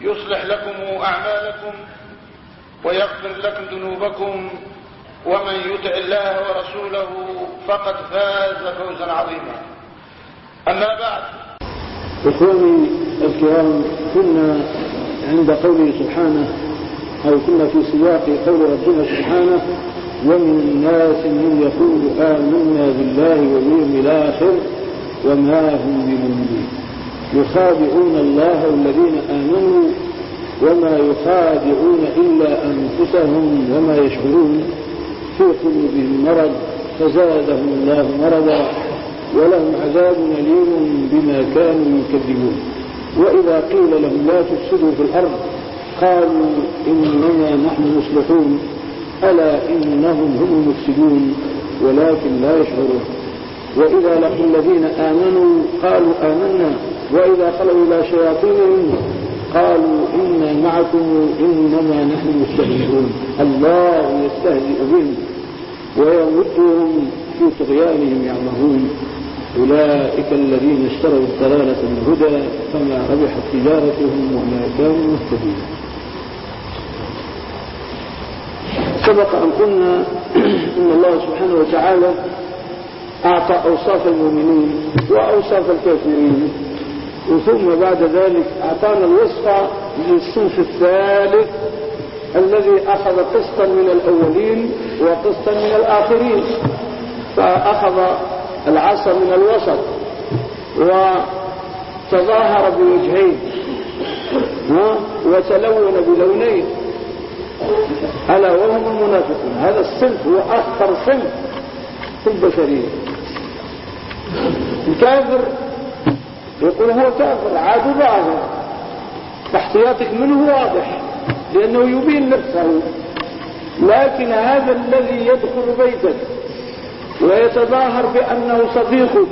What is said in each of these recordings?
يصلح لكم أعمالكم ويغفر لكم ذنوبكم ومن يطع الله ورسوله فقد فاز فوزا عظيما. أما بعد. إخواني الكرام كنا عند قوله سبحانه أو كنا في سياق قول ربنا سبحانه ومن الناس من يقول آمنا بالله واليوم الآخر وما هم بمؤمنين. يخادعون الله الذين آمنوا وما يخادعون إلا أنفسهم وما يشعرون. في قلوبهم مرض فزادهم الله مرضا ولهم عذاب أليم بما كانوا يكذبون. وإذا قيل لهم لا تفسدوا في الأرض قالوا إنما نحن مصلحون ألا إنهم هم المفسدون ولكن لا يشعرون. وإذا لقوا الذين آمنوا قالوا آمنا وإذا خلوا إلى شياطينهم قالوا إنا معكم إنما نحن مستهزئون. الله يستهزئ بهم ويمدهم في طغيانهم يعمهون. أولئك الذين اشتروا الضلالة بالهدى فما ربحت تجارتهم وما كانوا مهتدين. سبق أن قلنا إن الله سبحانه وتعالى أعطى أوصاف المؤمنين وأوصاف الكافرين. ثم بعد ذلك أعطانا الوصف للصنف الثالث الذي أخذ قسطا من الأولين وقسطا من الآخرين فأخذ العصا من الوسط وتظاهر بوجهين وتلون بلونين. ألا وهم المنافقون. هذا الصنف هو أخطر صنف في البشرية. الكافر يقول هو كافر عاد ظاهر. فاحتياطك منه واضح لأنه يبين نفسه. لكن هذا الذي يدخل بيتك ويتظاهر بأنه صديقك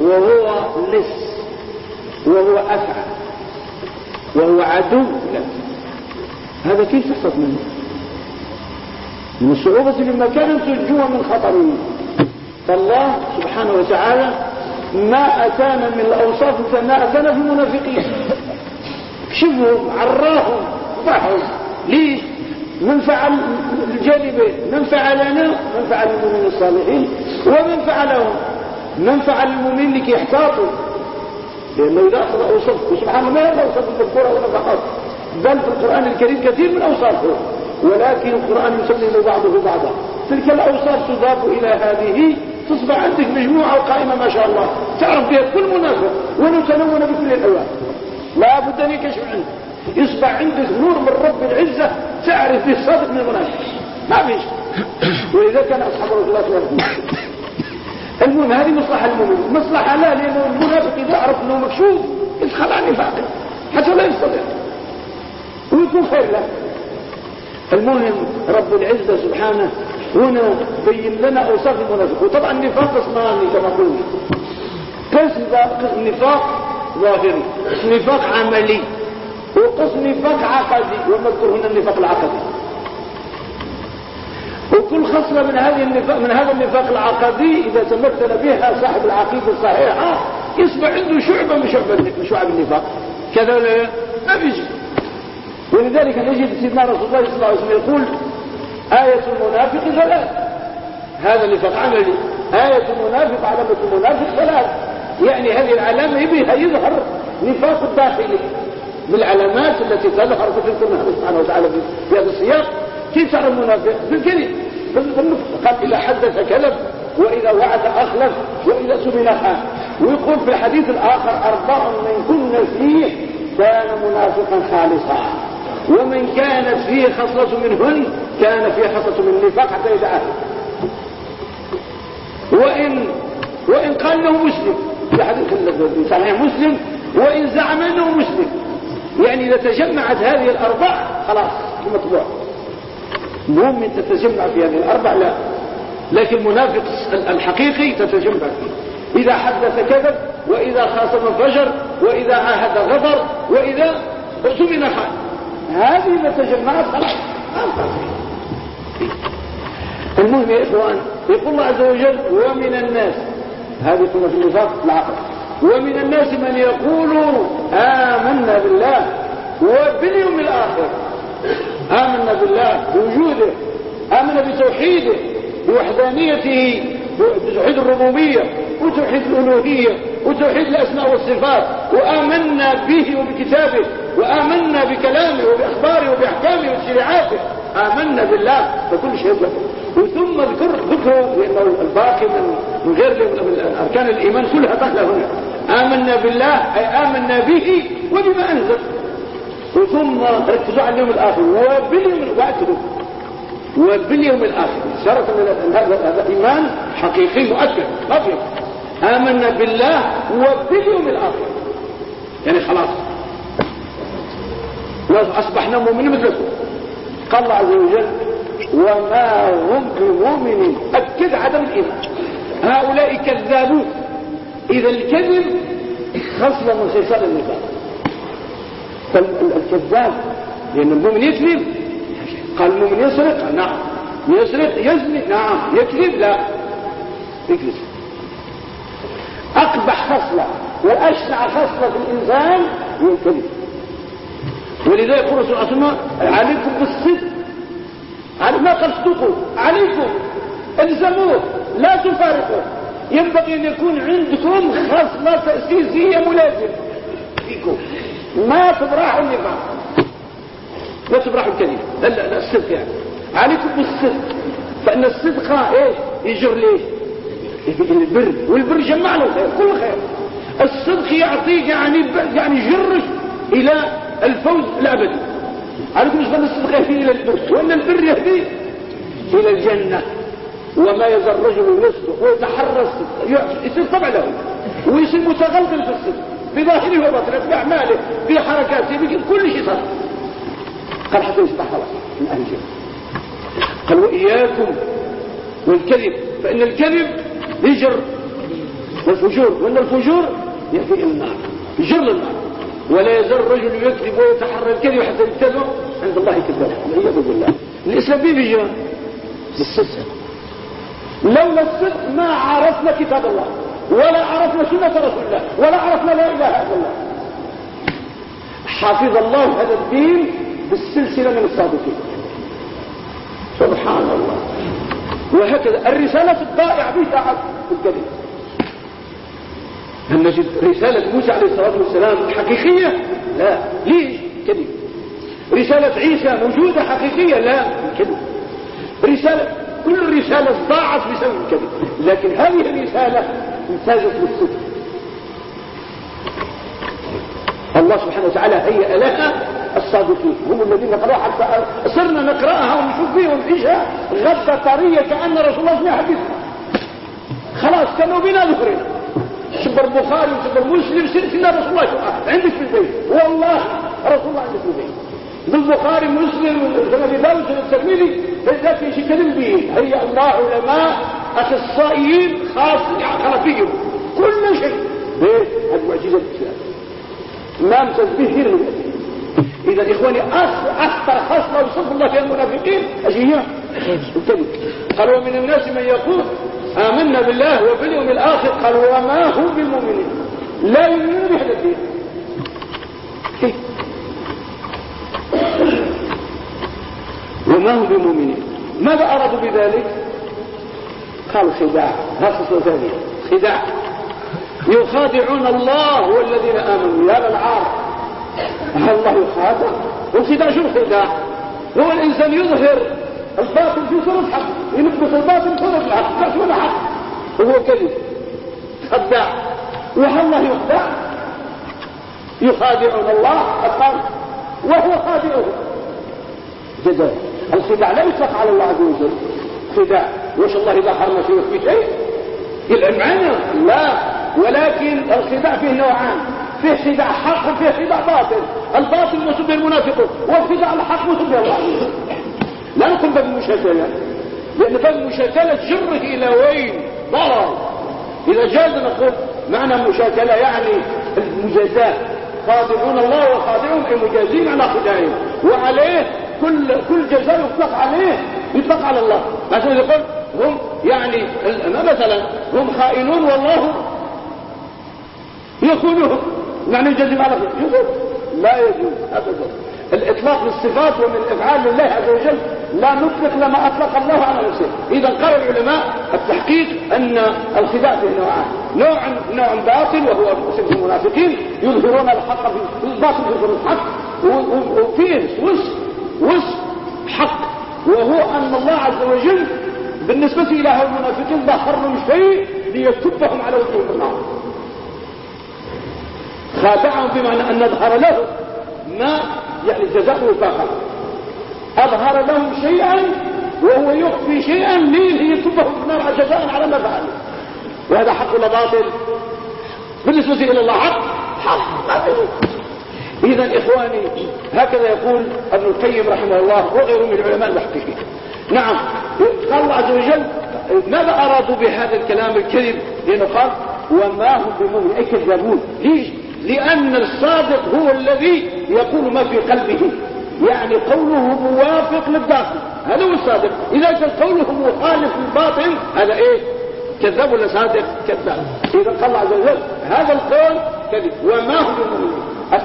وهو لص وهو أفعى وهو عدو لك. هذا كيف تحصل منه؟ من الصعوبة لما كان تنجوه من خطره. فالله سبحانه وتعالى ما أتانا من الأوصاف كما أتانا في المنافقين. شبهم عراهم ضحوا. ليش؟ من فعل الجانبين من فعلنا من فعل المؤمنين الصالحين ومن فعلهم. من فعل المؤمنين لكي يحتاطوا. لأنه إذا أخذ أوصاف وسبحان الله لا أوصاف الذكورة ولا فقط بل في القرآن الكريم كثير من أوصافه ولكن القرآن يسلم بعضه بعضا. تلك الأوصاف تضاف إلى هذه تصبح عندك مجموعة وقائمة ما شاء الله. تعرف بها كل منافق ونتلون بكل الألوان. لا بد أن يكشف عندك يصبح عندك نور من رب العزة تعرف به الصادق من المنافق ما فيش وإذا كان أصحاب رسول الله صلى الله عليه وسلم المهم هذه مصلحة المؤمن مصلحة لا لأنه المنافق إذا عرف أنه مكشوف يدخل عن نفاقه حتى لا يستطيع. ويكون خير له. المهم رب العزة سبحانه هنا بين لنا أوصاف المنافق. وطبعا النفاق قسمان كما قلنا قسم نفاق ظاهري نفاق عملي وقسم نفاق عقدي ونذكر هنا النفاق العقدي. وكل خصلة من هذه النفاق من هذا النفاق العقدي إذا تمثل بها صاحب العقيدة الصحيحة يصبح عنده شعبة من شعب من شعب النفاق. كذا ولا ما فيش ولذلك نجد سيدنا رسول الله صلى الله عليه وسلم يقول آية المنافق ثلاث. هذا نفاق عملي. آية المنافق علامة المنافق ثلاث. يعني هذه العلامة بها يظهر نفاق الداخلي. من العلامات التي تظهر في الله سبحانه وتعالى في هذا السياق. كيف تعرف المنافق؟ بالكذب قال إذا حدث كذب وإذا وعد أخلف وإذا سمن خان. ويقول في الحديث الآخر أربع من كن فيه كان منافقا خالصا. ومن كانت فيه خصلة منهن كان فيه خصلة من النفاق حتى يدعاه وإن وإن قال انه مسلم في حديث صحيح مسلم وإن زعم أنه مسلم. يعني إذا تجمعت هذه الأربع خلاص المطبوع مؤمن تتجمع في هذه الأربع لا. لكن المنافق الحقيقي تتجمع فيه. إذا حدث كذب وإذا خاصم فجر وإذا عاهد غدر وإذا سمن خان. هذه إذا تجمعت خلاص المهم يا إخوان يقول الله عز وجل ومن الناس هذه كنا في النفاق العقل ومن الناس من يقول آمنا بالله وباليوم الآخر. آمنا بالله بوجوده آمنا بتوحيده بوحدانيته بتوحيد الربوبية وتوحيد الألوهية وتوحيد الأسماء والصفات. وآمنا به وبكتابه وآمنا بكلامه وبأخباره وبأحكامه وبشريعاته آمنا بالله فكل شيء. له وثم ذكر ذكره لأنه الباقي من غير أركان الإيمان كلها داخله هنا. آمنا بالله أي آمنا به وبما أنزل. وثم ركزوا على اليوم الآخر وباليوم واعتدوا وباليوم الآخر. شرط من هذا إيمان حقيقي مؤكد. ما في. آمنا بالله وباليوم الآخر. يعني خلاص. أصبحنا مؤمنين مثلكم. قال الله عز وجل وما هم بمؤمنين. أكد عدم الإيمان. هؤلاء كذابون. إذا الكذب خصلة من خصال النفاق. فالكذاب لأن المؤمن يكذب. قال المؤمن يسرق؟ نعم. يسرق يزني؟ نعم. يكذب؟ لا. يكذب. أقبح خصلة وأشنع خصلة في الإنسان هو الكذب ولذا يقول رسول الله صلى الله عليه وسلم عليكم بالصدق. ما قال صدقوا. عليكم. الزموه لا تفارقوا. ينبغي أن يكون عندكم خصلة تأسيسية ملازمة فيكم. ما تبرحوا النفاق ما تبرحوا الكذب لا لا الصدق يعني. عليكم بالصدق. فإن الصدق إيه يجر ليه؟ البر. والبر جمع له خير كل خير. الصدق يعطيك يعني يعني يجرك إلى الفوز الأبدي عليكم مش الصدق يهدي إلى البر؟ وإن البر يهدي إلى الجنة. وما يزال الرجل يصدق ويتحرى الصدق يصير طبع له. ويصير متغلغل في الصدق. بظاهره وباطنه بأعماله بحركاته بكل شيء صار. قال حتى يصبح خلاص من أهل الجنة. قال وإياكم والكذب. فإن الكذب يجر. والفجور. وإن الفجور يهدي النار. يجر للنار. ولا يزال الرجل يكذب ويتحرى الكذب حتى يكتبه عند الله كذبه والعياذ بالله. الإسلام فيه بيجي بالصدق لولا الصدق ما عرفنا كتاب الله ولا عرفنا سنة رسول الله ولا عرفنا لا إله إلا الله. حافظ الله هذا الدين بالسلسلة من الصادقين. سبحان الله. وهكذا. الرسالة الضائعة بتاعت الكذب. هل نجد رسالة موسى عليه الصلاة والسلام حقيقية؟ لا. ليش كذب. رسالة عيسى موجودة حقيقية؟ لا. كذب. رسالة كل رسالة ضاعت بسبب الكذب. لكن هذه الرسالة انتاجت بالصدق. الله سبحانه وتعالى هيئ لها الصادقين. هم الذين قرأوا حتى صرنا نقرأها ونشوف فيها ونعيشها غدا طرية كأن رسول الله سمع حديث خلاص كانوا بنا ذكرنا سبر البخاري وسبر مسلم سنة رسول الله عندك في البيت. والله رسول الله عندك في البيت. بالبخاري مسلم والنبي داود الترمذي لكن شيء كلم به. هي الله علماء أخصائيين خاص خلفيهم كل شيء. إيه هذه معجزة الإسلام. ما امتاز به غير إذا إخواني اخطر خصله وصف الله فيها المنافقين. إيش هي الكذب قال ومن الناس من يقول آمنا بالله وباليوم الآخر قال وما هم بالمؤمنين لا يؤمنون بهذا كيف وما هم بمؤمنين؟ ماذا أرادوا بذلك؟ قالوا خداع. هذا ثانية خداع. يخادعون الله والذين آمنوا. يا للعار الله يخادع. والخداع شو الخداع هو الإنسان يظهر الباطل في صورة حق يلبس الباطل في صورة الحق لا ولا حق وهو كذب خداع الله يخدع. يخادعون الله أقام وهو خادعه جدا الخداع لا يطلق على الله عز وجل. خداع. وش الله إذا حرم شيء في شيء؟ يلعن معنا. لا. ولكن الخداع فيه نوعان. فيه خداع حق وفيه خداع باطل. الباطل مسمى المنافقون والخداع الحق مسمى الله لا نقول باب لأن باب المشاكلة تجره إلى وين؟ ضرر. إذا جاز نقول معنى المشاكلة يعني المجازات خاضعون الله وخاضعهم أي مجازين على خداعهم. وعليه كل كل جزاء يطلق عليه يطلق على الله. مثلا يقول هم يعني مثلا؟ هم خائنون والله. يخونهم يعني يجزم على يجوز لا يجوز ابدا. الإطلاق للصفات ومن افعال الله عز وجل لا نطلق لما أطلق الله على نفسه. إذا قال العلماء التحقيق أن الخداع فيه نوعان. نوع نوع باطل وهو صفه المنافقين يظهرون الحق في الباطل يظهرون الحق وفيه وصف وصف حق. وهو أن الله عز وجل بالنسبة إلى هؤلاء المنافقين ظهر لهم شيء ليكبهم على وجوه النار. خادعهم بمعنى أن نظهر له ما يعني جزاء وفاقا أظهر لهم شيئا وهو يخفي شيئا ليكبهم في النار جزاء على ما فعل. وهذا حق ولا باطل؟ بالنسبة إلى الله حق. حق إذا إخواني هكذا يقول ابن القيم رحمه الله وغيره من العلماء المحققين. نعم قال الله عز وجل ماذا أرادوا بهذا الكلام الكذب؟ لأنه قال وما هم بمؤمن أي كذابون. ليش؟ لأن الصادق هو الذي يقول ما في قلبه. يعني قوله موافق للباطل هذا هو الصادق. إذا كان قوله مخالف للباطل هذا إيه؟ كذاب ولا صادق؟ كذاب. إذا قال الله عز وجل هذا القول كذب. وما هم بمؤمنين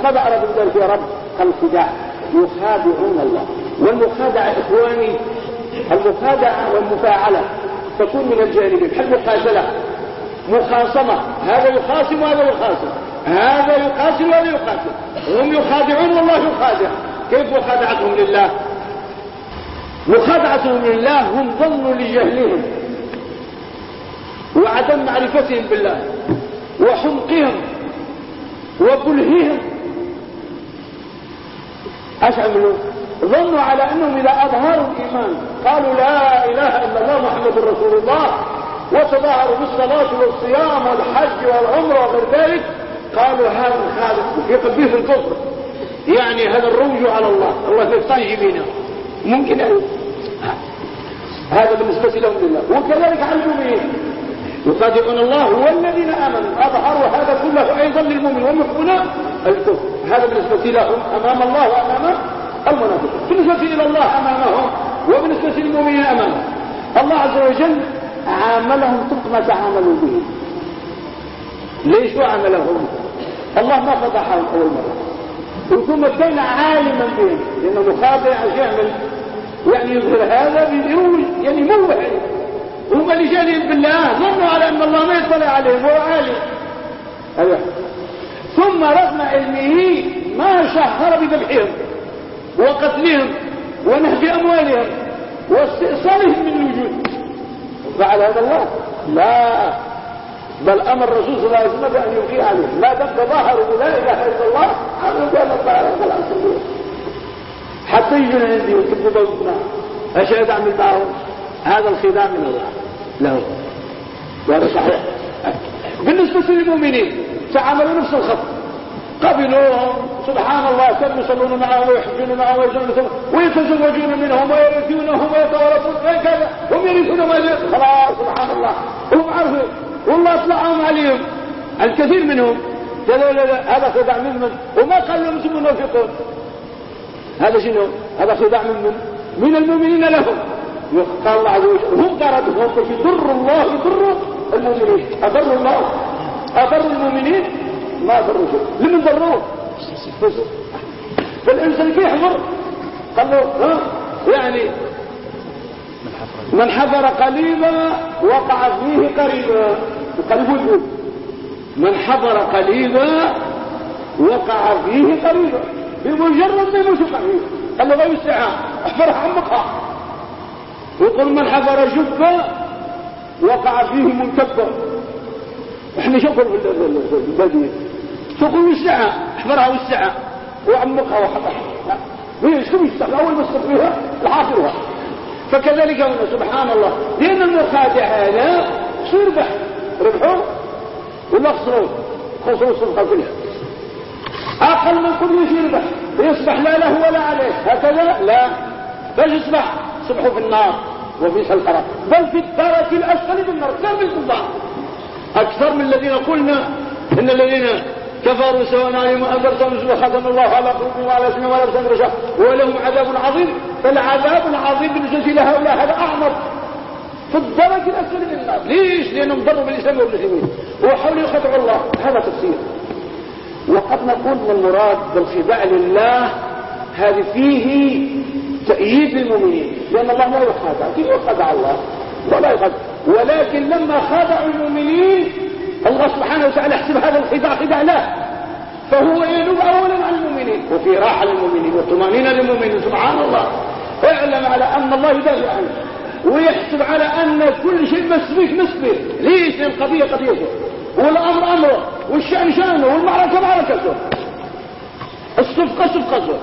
ماذا أرادوا بذلك يا رب الخداع يخادعون الله. والمخادعة إخواني المخادعة والمفاعلة. تكون من الجانبين. المخاشلة مخاصمة. هذا يخاصم وهذا يخاصم. هذا يقاسم وهذا يقاسم هم يخادعون والله يخادع. كيف مخادعتهم لله؟ مخادعتهم لله هم ظنوا لجهلهم. وعدم معرفتهم بالله. وحمقهم. وبلههم إيش عملوا ظنوا على أنهم إذا أظهروا الإيمان قالوا لا إله إلا الله محمد رسول الله وتظاهروا بالصلاة والصيام والحج والعمرة وغير ذلك قالوا هذا هذا في قلبه الكفر. يعني هذا الروج على الله. الله يفتح بنا ممكن أن هذا بالنسبة لهم لله وكذلك على المؤمنين. يخادعون الله والذين آمنوا. أظهروا هذا كله أيضا للمؤمن. ويخفون الكفر. هذا بالنسبة لهم أمام الله وأمام المنافقين بالنسبة إلى الله أمامهم. وبالنسبة للمؤمنين أمامهم. الله عز وجل عاملهم طبق ما تعاملوا به. ليش عاملهم؟ الله ما فضحهم أول مرة. وثم كان عالما بهم لأنه مخادع يعمل يعني يظهر هذا يعني موهن هم لجهلهم بالله؟ ظنوا على أن الله ما يطلع عليهم هو عالم. أيوة. ثم رغم علمه ما شهر بذبحهم وقتلهم ونهب أموالهم واستئصالهم من الوجود. فعل هذا الله. لا. بل أمر الرسول صلى الله عليه وسلم بأن يوقي عليهم ما دام تظاهروا لا إله إلا الله امروا بان الله حتى يجون عندي ويكذبوا بنا إيش اعمل معهم هذا الخداع من الله. له وهذا صحيح. بالنسبة للمؤمنين تعاملوا نفس الخط. قبلوهم سبحان الله كانوا يصلون معهم ويحجون معهم ويزنون ويتزوجون منهم ويرثونهم ويتورثون كذا هم يرثون ما خلاص سبحان الله هم عرفوا والله أطلعهم عليهم. الكثير منهم. قالوا لا لا هذا خداع من من وما قال لهم أنتم منافقون هذا شنو؟ هذا خداع من من من المؤمنين لهم. قال الله عز وجل هم قردهم يضر الله يضر المؤمنين. أضر الله. أضر المؤمنين. ما أضروا شيء. لمن ضروه فالإنسان كيف يحضر؟ قال له ها؟ يعني من حضر قليلا وقع فيه قريبا. وقريب يقول من حضر قليلا وقع فيه قريبا. بمجرد ما يموت فيه قال له غير الساعة احفرها عمقها وقل من حفر جبة وقع فيه منكبة إحنا شوفوا في البديل تقول الساعة؟ احفرها والساعة وعمقها وحطها ليش كم يستخدم أول ما فيها الحاصرها فكذلك هنا سبحان الله. لأن المخادع هذا سربح ربحوا ولا خسروا خسروا الصفقه كلها أقل من كل شيء يربح يصبح لا له ولا عليه. هكذا لا. بل يصبح صبحوا في النار وفي القرار بل في الدرك الأسفل من النار الكفار أكثر من الذين قلنا إن الذين كفروا سواء عليهم أنذرتهم وختم الله على قلوبهم وعلى سمعهم وعلى أبصارهم غشاوة ولهم عذاب عظيم فالعذاب العظيم بالنسبة لهؤلاء هذا أعظم في الدرجة الأسفل من النار ليش؟ لأنهم ضروا بالإسلام والمسلمين وحاولوا يخدعوا الله هذا تفسير وقد نقول ان المراد بالخداع لله هذه فيه تأييد للمؤمنين لأن الله لا يخادع كيف يخادع الله ولا يخادع ولكن لما خادعوا المؤمنين الله سبحانه وتعالى يحسب هذا الخداع خداع له. فهو ينوب اولا عن المؤمنين وفي راحة للمؤمنين وطمأنينة للمؤمنين سبحان الله. اعلم على أن الله يدافع عنه. ويحسب على أن كل شيء مسبيك مسبيك. ليش لأن القضية قضيته والأمر امره والشأن شانه والمعركة معركته الصفقة صفقته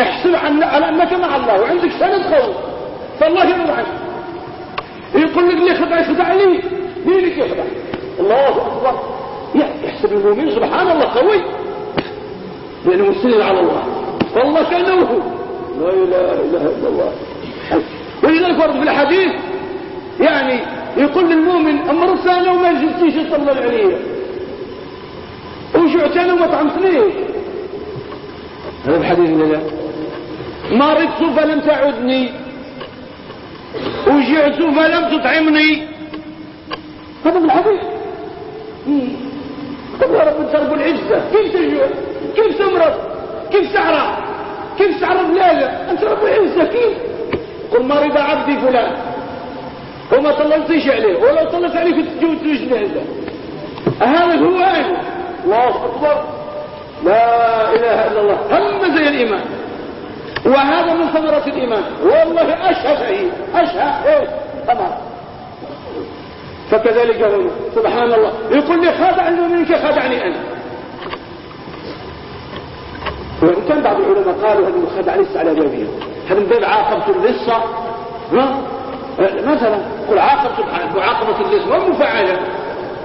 احسب على أنك مع الله وعندك سند خوف فالله يرضى عنك. يقول لك ليه خدع خدع لي؟ مين يخدع الله أكبر. يحسب المؤمن سبحان الله قوي. لأنه مستند على الله. والله كأنه لا إله إلا الله. ولذلك ورد في الحديث يعني يقول للمؤمن أمر سنة وما جبتيش صلى عليه وجعت أنا وما طعمتنيش هذا الحديث لا؟ مرضت فلم تعدني. وجعت فلم تطعمني. هذا الحديث. طب يا رب ترب العزة. كيف تجوع؟ كيف تمرض؟ كيف تعرى كيف تعرف لا لا أنت رب العزة كيف؟ قل مرض عبدي فلان. وما طللتيش عليه ولو طلت عليه كنت تجوز توجد هذا هذا هو أنا الله أكبر. لا إله إلا الله. هم زي الإيمان. وهذا من ثمرة الإيمان. والله أشهى شهيد أشهى إيه تمام فكذلك هنا سبحان الله يقول لي خادع المؤمن كخادعني أنا وإن كان بعض العلماء قالوا هذه الخدع ليس على بابها هذا من باب عاقبة اللصة مثلا قل عاقبة معاقبة اللصة ومفعلة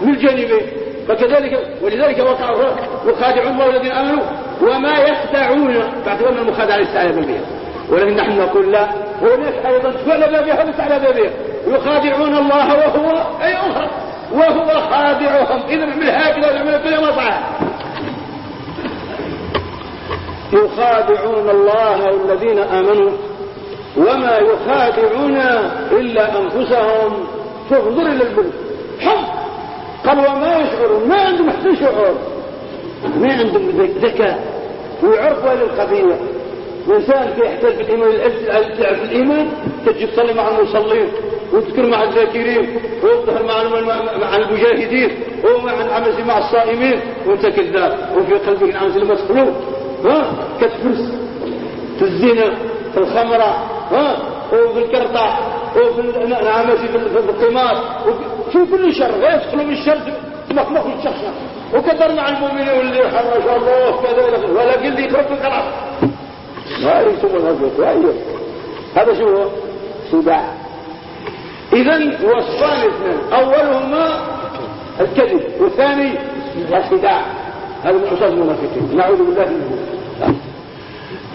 من الجانبين فكذلك ولذلك وقع يخادعون الله الذين آمنوا. وما يخدعون باعتبار أن المخادعة ليس على بابها ولكن نحن نقول لا. وهناك أيضا على بابها وليس على بابها يخادعون الله وهو أي أخرى وهو خادعهم. اذا نعمل هكذا ونعمل ما صح يخادعون الله الذين آمنوا. وما يخادعون إلا أنفسهم. تنظر إلى البلد حب قال وما يشعرون ما عندهم حتى شعور ما عندهم ذكاء. ويعرفوا هذه الانسان يحتاج بالإيمان. الألف في الايمان تجي تصلي مع المصلين وتذكر مع الذاكرين وتظهر مع المجاهدين ومع العمز مع الصائمين. وأنت كذاب وفي قلبك العمز المسخلوق ها؟ كتفرس. في الزنا في الخمرة. ها؟ وفي الكرطة وفي العمز في القمار. في كل شر. ويدخل من الشر مخلوق الشخص. وكثر مع المؤمنين واللي حرج الله كذا ولا قل لي خلاص ما يسمى الهزوة هذا شو هو؟ سباع اذا وصفان اثنان أولهما الكذب والثاني الخداع هذا من عصاة المنافقين. نعوذ بالله منه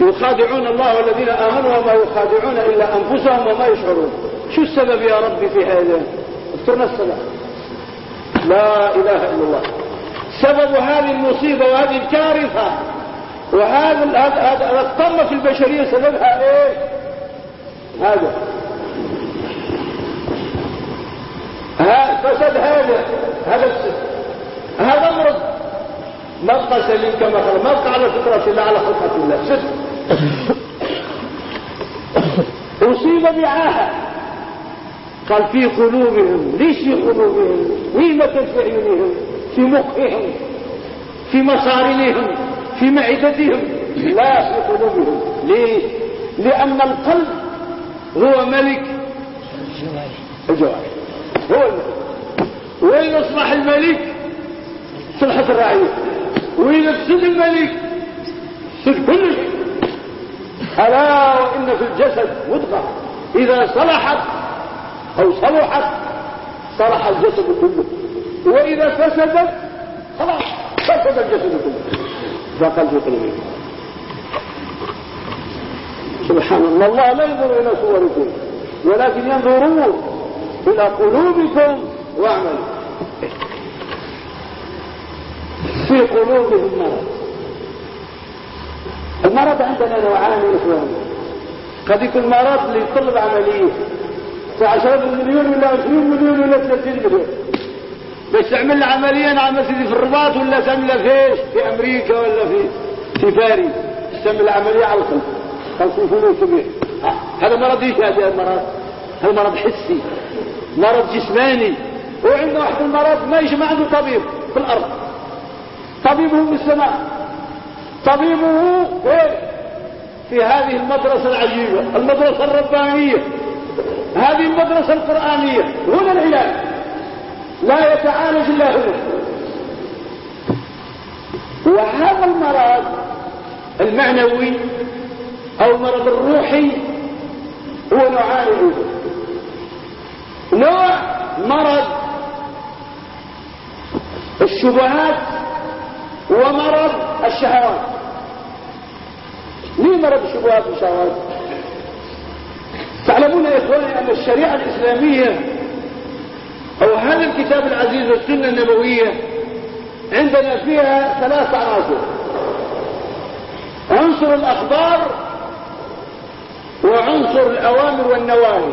يخادعون الله والذين آمنوا وما يخادعون إلا أنفسهم وما يشعرون. شو السبب يا ربي في هذا اذكرنا السبب. لا إله إلا الله. سبب هذه المصيبة وهذه الكارثة وهذا هذا الطمه في البشرية سببها إيه هذا. فسد هذا. هذا هذا مرض ما بقى سليم كما قال. ما بقى على فطرة الله على خلقة الله. سد أصيب بعاهة قال في قلوبهم ليش في قلوبهم؟ ميمة في عيونهم في مخهم في مصارنهم. في معدتهم. لا في قلوبهم. ليه؟ لأن القلب هو ملك الجوارح. هو الملك. وين يصبح الملك؟ صلحة الرعية. وين يفسد الملك؟ يفسد كل ألا وإن في الجسد مضغة. إذا صلحت أو صلحت صلح الجسد كله. وإذا فسدت خلاص فسد الجسد كله. فقل في قلبه سبحان الله الله لا ينظر إلى صوركم ولكن ينظر إلى قلوبكم واعملوا. في قلوبهم مرض. المرض عندنا نوعان يا اخواني قد يكون مرض اللي يطلب في عشرة مليون ولا عشرين مليون ولا ثلاثين مليون. بس تعمل عملية نعم سيدي في الرباط ولا تعملها فيش؟ في أمريكا ولا في في باريس. تعمل العملية على القلب. خلصوا فلوس كبير هذا مرض إيش هذا المرض؟ هذا مرض حسي. مرض جسماني. وعنده واحد المرض ما يجي ما عنده طبيب في الأرض. طبيبه في السماء. طبيبه في هذه المدرسة العجيبة. المدرسة الربانية. هذه المدرسة القرآنية. هنا العلاج لا يتعالج إلا هنا وهذا المرض المعنوي أو المرض الروحي هو أيضا نوع مرض الشبهات ومرض الشهوات. ليه مرض الشبهات والشهوات؟ تعلمون يا إخواني أن الشريعة الإسلامية أو هذا الكتاب العزيز والسنة النبوية عندنا فيها ثلاث عناصر عنصر الأخبار وعنصر الأوامر والنواهي.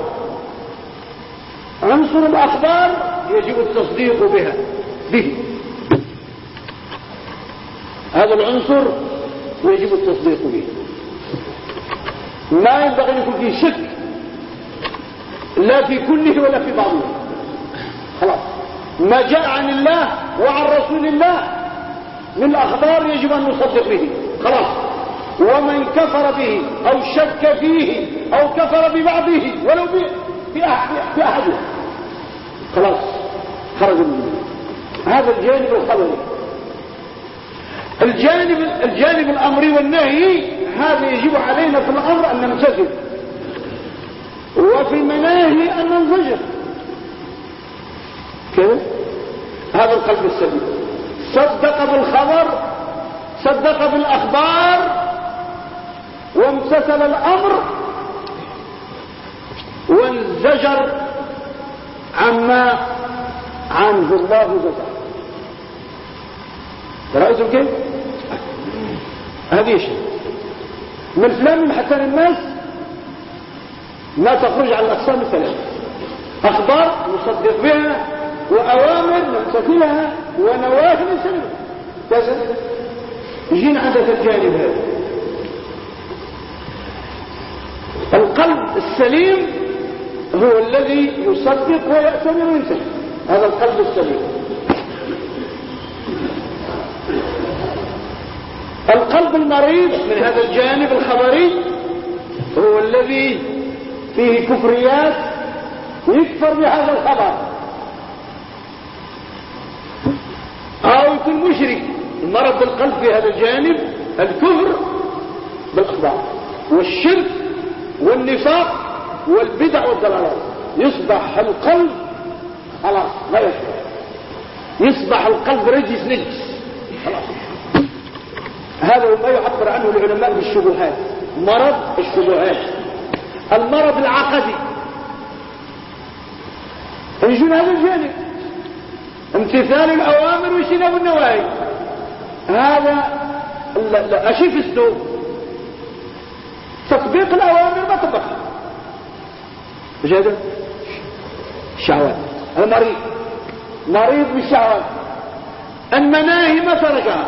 عنصر الأخبار يجب التصديق بها به. هذا العنصر يجب التصديق به. ما ينبغي أن يكون فيه شك لا في كله ولا في بعضه. خلاص. ما جاء عن الله وعن رسول الله من الأخبار يجب أن نصدق به. خلاص. ومن كفر به أو شك فيه أو كفر ببعضه ولو بأحده خلاص. خرج من هذا الجانب الخبري. الجانب الجانب الأمري والنهي هذا يجب علينا في الأمر أن نمتثل. وفي المناهي أن ننزجر هذا القلب السليم. صدق بالخبر صدق بالأخبار وامتثل الأمر وانزجر عما عنه الله زجر رأيتم كيف؟ هذه شيء. من فلان حتى الناس ما تخرج عن الأقسام الثلاثة. أخبار نصدق بها وأوامر نمتثلها ونواهي نسلمها كذا يجينا عندك الجانب هذا. القلب السليم هو الذي يصدق ويأتمر وينتهي هذا القلب السليم. القلب المريض من هذا الجانب الخبري هو الذي فيه كفريات يكفر بهذا الخبر أو يكون مشرك. المرض بالقلب في هذا الجانب الكفر بالأخبار. والشرك والنفاق والبدع والضلالات. يصبح القلب خلاص لا يصبح يصبح القلب رجس نجس. هذا ما يعبر عنه العلماء بالشبهات. مرض الشبهات. المرض العقدي. يجون هذا الجانب. امتثال الأوامر واجتناب النواهي؟ هذا اشي في السوق تطبيق طبقها إيش هذا الشهوات المريض. مريض بالشهوات المناهي ما تركها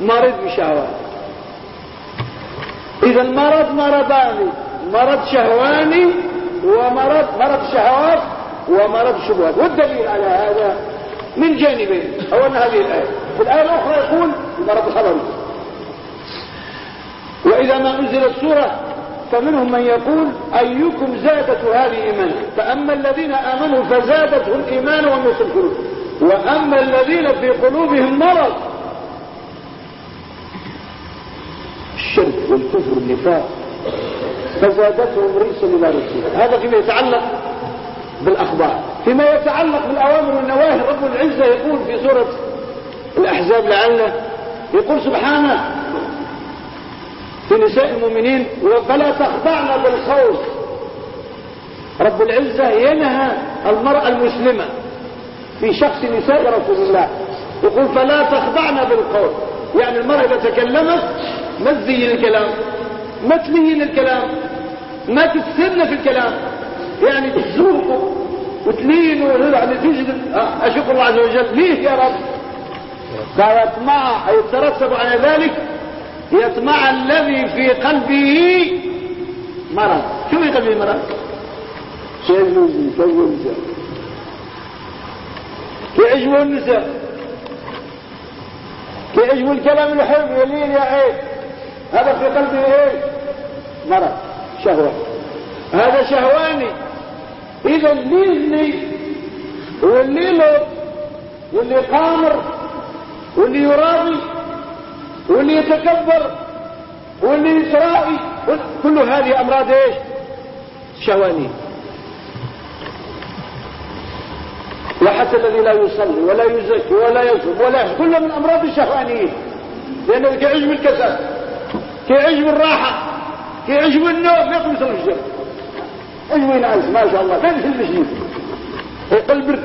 مرض بشهوات إذا المرض مرضان مرض شهواني ومرض مرض شهوات ومرض شبهات. والدليل على هذا من جانبين اولا هذه الآية. الآية الأخرى يقول مرض خبري وإذا ما أنزلت سورة فمنهم من يقول أيكم زادت هذه إيمانا؟ فأما الذين آمنوا فزادتهم إيمانا وهم يستبشرون وأما الذين في قلوبهم مرض الشرك والكفر والنفاق فزادتهم رجسا إلى رجسهم هذا فيما يتعلق بالأخبار. فيما يتعلق بالأوامر والنواهي رب العزة يقول في سورة الأحزاب لعله يقول سبحانه في نساء المؤمنين فلا تخضعن بالخوف. رب العزة ينهى المرأة المسلمة في شخص نساء رسول الله. يقول فلا تخضعن بالقول يعني المرأة إذا تكلمت ما تزين الكلام ما تلين الكلام ما تتسن في الكلام. يعني تزوق وتلين يعني تجد أشكر الله عز وجل. ليه يا رب؟ قال يطمع يترتب على ذلك. يطمع الذي في قلبه مرض. شو في قلبه مرض؟ كيعجبه النساء. كيعجبه الكلام الحلو. يلين يا عين هذا في قلبه إيه؟ مرض. شهوة. هذا شهواني. إذا اللي يزني واللي له واللي قامر واللي يراضي واللي يتكبر واللي يسرائي كل هذه أمراض إيش؟ شهوانية. وحتى الذي لا يصلي ولا يزكي ولا يصوم ولا كل من أمراض الشهوانية. لأنه كعجب الكسل كعجب الراحة كعجب النوم ما يقوم يصلي الجنة. عجب ينعس ما شاء الله. فين في المسجد. القلب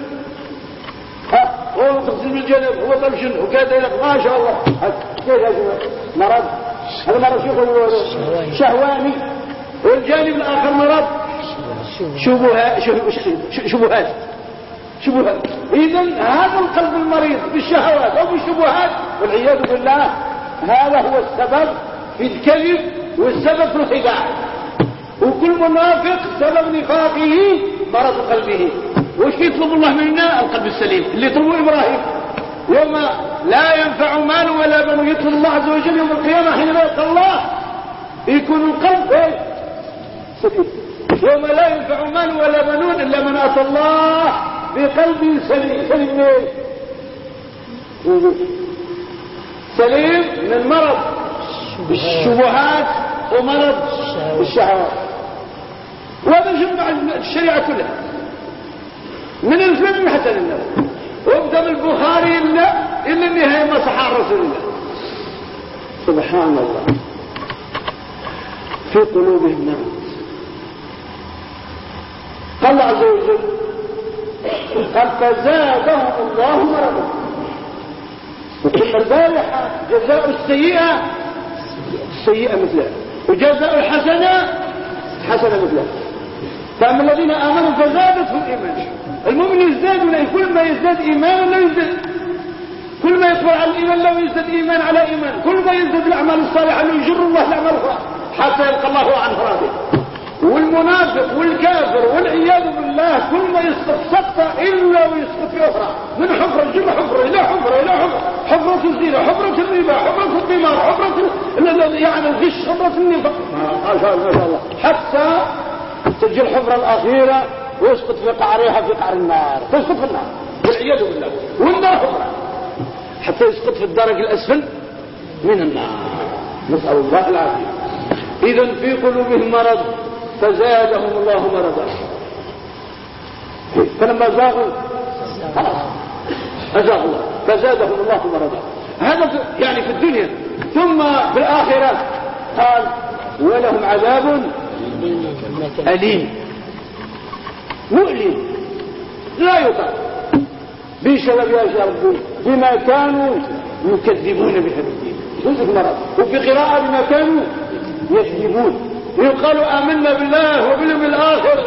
هو تغسل بالجنب هو طمشن وكذا ما شاء الله. كيف هذا مرض؟ هذا مرض شو شهواني. والجانب الآخر مرض. شبهات شبهات شبهات اذا هذا القلب المريض بالشهوات أو بالشبهات والعياذ بالله هذا هو السبب في الكذب والسبب في الخداع. وكل منافق سبب نفاقه مرض قلبه. وش يطلب الله منا؟ القلب السليم. اللي يطلبه إبراهيم. يوم لا ينفع مال ولا بنو يطلب الله عز وجل يوم القيامة حين يلقى الله. يكون القلب إيه؟ سليم. يوم لا ينفع مال ولا بنون إلا من أتى الله بقلب سليم. سليم إيه؟ سليم من مرض. الشبهات ومرض الشهوات. وهذا جمع الشريعة كلها. من الفم حتى للنوم وابدأ البخاري الا إلا النهاية ما صح عن رسول الله. سبحان الله. في قلوبهم مرض قال عز وجل قد فزادهم الله مرضا. وكل البارحة جزاء السيئة. السيئة مثلها. وجزاء الحسنة. حسنة مثلها. فأما الذين آمنوا فزادتهم إيمان المؤمن يزداد كل ما يزداد إيمان لا يزداد. كل ما يطلع على الإيمان لا يزداد إيمان على إيمان. كل ما يزداد الأعمال الصالحة لا يجر الله الأعمال الأخرى حتى يلقى الله عن فراده والمنافق والكافر والعياذ بالله كل ما يسقط سقطة إلا ويسقط في أخرى. من حفرة جمع حفرة إلى حفرة إلى حفرة. حفرة الزينة حفرة الربا حفرة القمار حفرة يعني الغش حفرة النفاق. ما شاء الله. حتى تجي الحفرة الأخيرة ويسقط في قعرها في قعر النار. تسقط في النار. والعياذ بالله والنار حفرة. حتى يسقط في الدرج الأسفل من النار. نسأل الله العافية. إذا في قلوبهم مرض فزادهم الله مرضا. فلما زاغوا خلاص. أزاغوا الله. فزادهم الله مرضا. هذا يعني في الدنيا. ثم في الآخرة قال ولهم عذاب أليم. مؤلم. لا يطاق بسبب يا ربي بما كانوا يكذبون بهذا الدين. وفي قراءة بما كانوا يكذبون. يقالوا آمنا بالله وباليوم الآخر.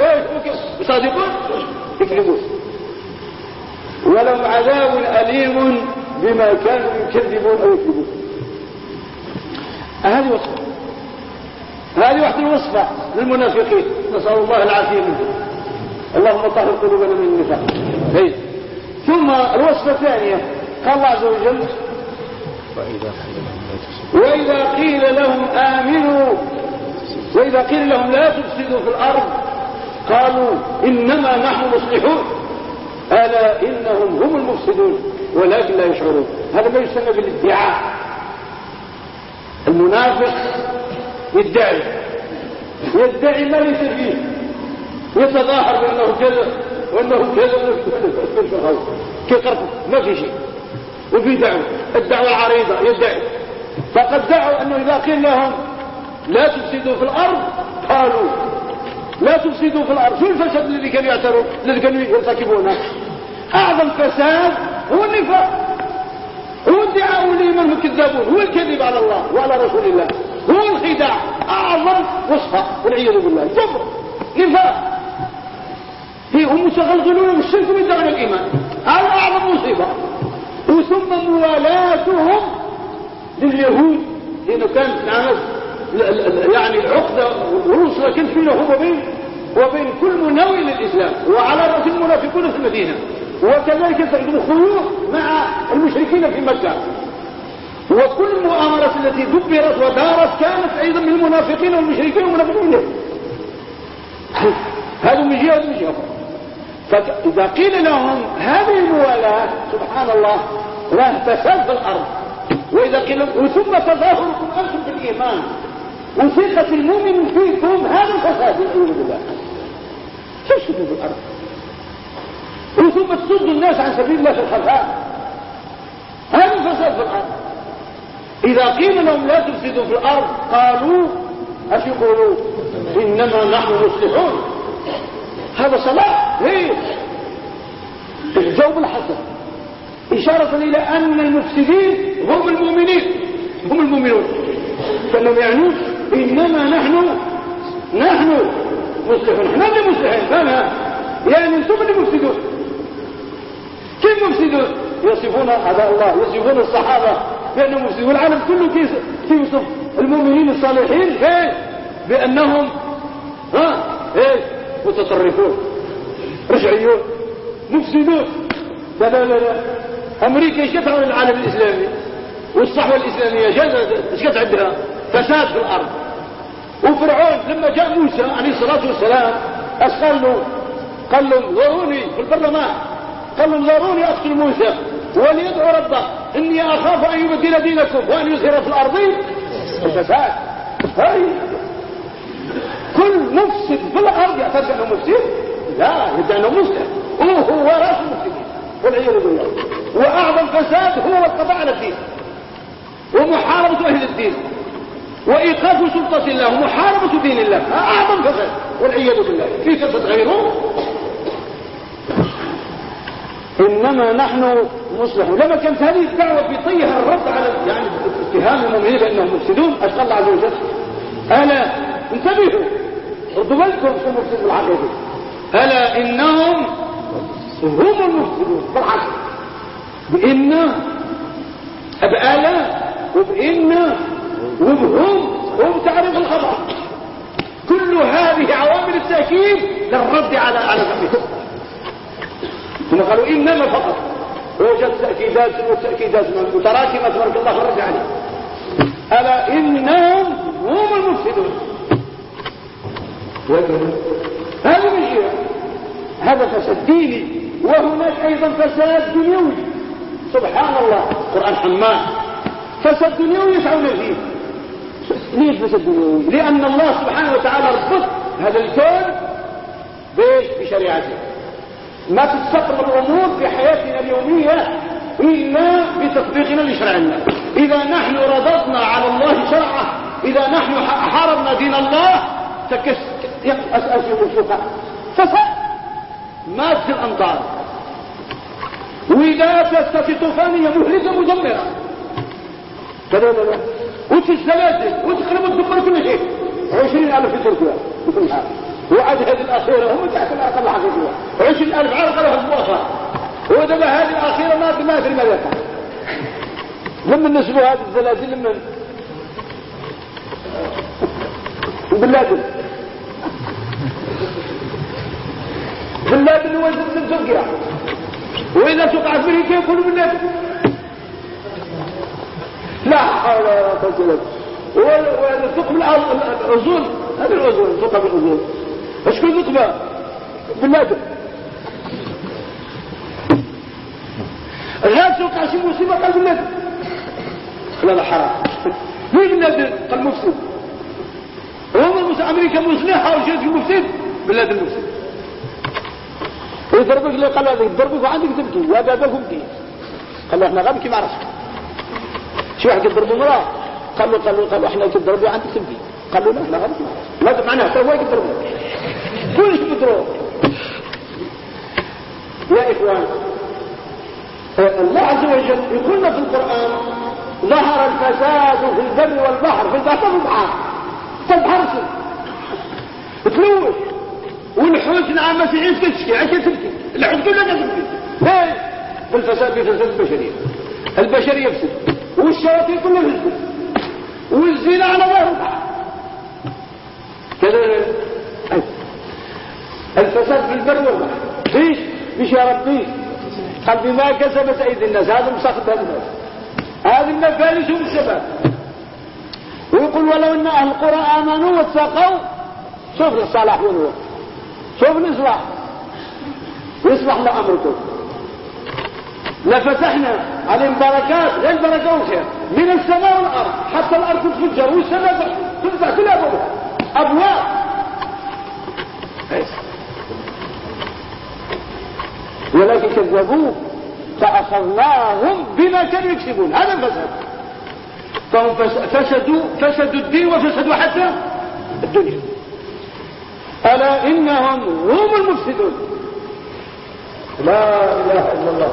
صادقون يكذبون. ولهم عذاب أليم بما كانوا يكذبون أو يكذبون. هذه وصفة هذه واحدة الوصفة للمنافقين. نسأل الله العافية منهم. اللهم طهر قلوبنا من النفاق. ثم الوصفة الثانية. قال الله عز وجل وإذا قيل لهم آمنوا وإذا قيل لهم لا تفسدوا في الأرض قالوا إنما نحن مصلحون. ألا إنهم هم المفسدون ولكن لا يشعرون. هذا ما يسمى بالادعاء. المنافق يدعي يدعي ما ليس فيه. يتظاهر بأنه كذا وأنه كذا كقرب ما في شيء. وفي دعوة. الدعوة العريضة يدعي فقد دعوا أنه إذا قيل لهم لا تفسدوا في الأرض قالوا لا تفسدوا في الأرض. شو الفساد الذي كانوا يعتروا الذي كانوا يرتكبونه؟ أعظم فساد هو النفاق. هو ادعاء الإيمان الكذابون هو الكذب على الله وعلى رسول الله. هو الخداع أعظم وصفة والعياذ بالله. كفر نفاق. هم متغلغلون بالشرك ويدعون الإيمان. هذا أعظم مصيبة. وثم موالاتهم لليهود. لأنه كانت نعمل يعني العقدة والوصلة كانت بينهم وبين وبين كل مناوي للإسلام. وعلى رأس المنافقون في المدينة. وكذلك تجد الخيوط مع المشركين في مكة. وكل المؤامرات التي دبرت ودارت كانت أيضا من المنافقين والمشركين والمنافقين. هذا من جهة من جهة. فإذا قيل لهم هذه الموالاة سبحان الله لا فساد في الأرض. وإذا قيل وثم تظاهركم أنتم بالإيمان. وثقة المؤمن فيكم هذا الفساد والعياذ بالله. تفسدوا في الأرض؟ وثم تصد الناس عن سبيل الله في الخفاء. هذا الفساد في الأرض. إذا قيل لهم لا تفسدوا في الأرض قالوا إيش يقولوا؟ إنما نحن مصلحون. هذا صلاح ليه الجواب الحسن. إشارة إلى أن المفسدين هم المؤمنين هم المؤمنون. فإنهم يعنون إنما نحن نحن مصلحون. إحنا اللي مصلحين فما يعني أنتم اللي مفسدون. كيف مفسدون؟ يصفون أعداء الله يصفون الصحابة. بأنهم مفسدون العالم كله يوصف المؤمنين الصالحين إيه؟ بأنهم ها؟ إيه؟ متطرفون رجعيون. مفسدون. لا لا لا. أمريكا إيش تعمل العالم الإسلامي؟ والصحوة الإسلامية إيش عندها فساد في الأرض. وفرعون لما جاء موسى عليه الصلاة والسلام قال له قال له ضروني في البرلمان. قال له ضروني أقتل موسى وليدعو ربه. إني أخاف أن يبدل دينكم وأن يظهر في الأرض. الفساد هاي. كل مفسد في الأرض يعتقد أنه مفسد لا يدعي أنه مسلم. هو هو راس المفسدين والعياذ بالله. وأعظم فساد هو القضاء على الدين ومحاربة أهل الدين. وإيقاف سلطة الله ومحاربة دين الله. أعظم فساد. والعياذ بالله. في فساد إنما نحن مصلحون. لما كانت هذه الدعوة بطيها الرد على يعني اتهام المؤمنين بأنهم مفسدون أشغل الله عز وجل ألا انتبهوا ردوا بالكم في المفسد الحقيقي ألا إنهم هم المفسدون بالحق بإن أبآلا وبإن وبهم هم تعرف الخبر كل هذه عوامل التأكيد للرد على على ذنبهم. ثم قالوا إنما فقط. وجد تأكيدات وتأكيدات متراكمة تبارك الله الرد عليه. ألا إنهم هم المفسدون. هذا من شيء هذا فساد ديني. وهناك أيضا فساد دنيوي. سبحان الله. القرآن حماه فساد دنيوي يسعون فيه. ليش فساد دنيوي؟ لأن الله سبحانه وتعالى ربط هذا الكون بشريعته. ما تتستقر الأمور في حياتنا اليومية إلا بتطبيقنا لشرع الله إذا نحن رضضنا على الله شرعه إذا نحن حاربنا دين الله تكس أسأسوا الفقه فساد مات في الأمطار وإذا في طوفانية مهلكة مدمرة. كذا لا لا وفي الزلازل وتقرب تدمر كل شيء عشرين ألف في تركيا هذه الأخيرة هم تحت الأقل الحقيقية عشرين ألف عرق لها المؤخرة ودب هذه الأخيرة ما ما في الملكة لما نسبوا هذه الزلازل لما باللادن باللادن هو زلزال تركيا. وإذا تقع أمريكا يقولوا باللادن لا حول ولا قوة إلا بالله. والثقب الاذون هذه الاذون ثقب الاذون اشكون ثقبه بالله غاد توقع شي مصيبه قال بالله لا لا حرام. مين بلاد قال مفسد هما أمريكا مسلحه وجات المفسد بلاد المفسد يضربك اللي قال هذا يضربك وعندك تبكي يا بابا تبكي قال له إحنا غنبكي مع راسك شي واحد يضربوا مراه قال له قال له قال له إحنا كنضربوا عندك تبكي قال له لا إحنا غنبكي لا معناه حتى هو يضربوا كلش بضروب يا إخوان الله عز وجل يقولنا في القرآن ظهر الفساد في البر والبحر في البحر والبحر في البحر والحوت نعم مسيحيين تشكي عشان تبكي الحوت كلها تبكي. هاي الفساد بفساد البشرية. البشرية يفسد. والشياطين كلها يفسد والزنا على ظهر كذا. الفساد في البر والبحر ليش؟ ليش يا ربي؟ قال بما كسبت ايدي الناس. هذا مسخط الناس هذه المفارس هم السبب؟ ويقول ولو إن أهل القرى آمنوا واتقوا شوف الصلاح وين هو. شوف الاصلاح يصلح لأمركم. لفتحنا عليهم بركات غير بركة وخير. من السماء والأرض. حتى الأرض تتفجر والسماء تفتح كل أبواب. ابواب ولكن كذبوه فأخذناهم بما كانوا يكسبون. هذا الفساد فهم فسدوا فسدوا الدين وفسدوا حتى الدنيا. ألا إنهم هم المفسدون. لا إله إلا الله.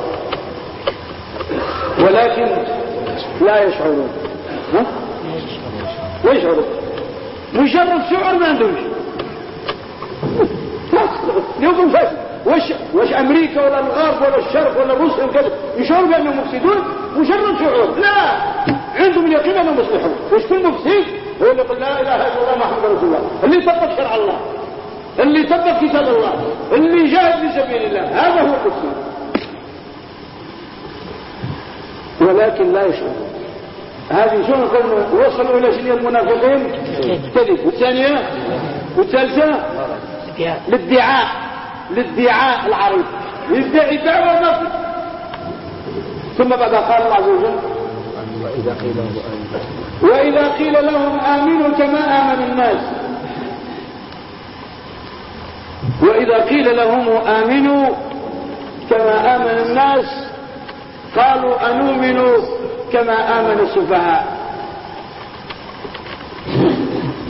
ولكن لا يشعرون. ها؟ يشعرون. مجرد شعور ما عندهمش. يوم وش, وش أمريكا ولا الغرب ولا الشرق ولا روسيا وكذا؟ يشعروا بانهم مفسدون؟ مجرد شعور. لا! عندهم اليقين أنهم مصلحون وش كل مفسد هو اللي يقول لا إله إلا الله محمد رسول الله. اللي طبق شرع الله. اللي طبق كتاب الله. اللي جاهد في سبيل الله. هذا هو المفسد. ولكن لا يشعرون. هذه شنو قلنا؟ وصلوا إلى شنو المنافقين؟ كذب. والثانية؟ والثالثة؟ للادعاء للدعاء العريض يدعي دعوة نصر ثم بعد قال الله عز وجل وإذا قيل لهم آمنوا وإذا قيل لهم آمنوا كما آمن الناس. وإذا قيل لهم آمنوا كما آمن الناس قالوا أنؤمن كما آمن السفهاء.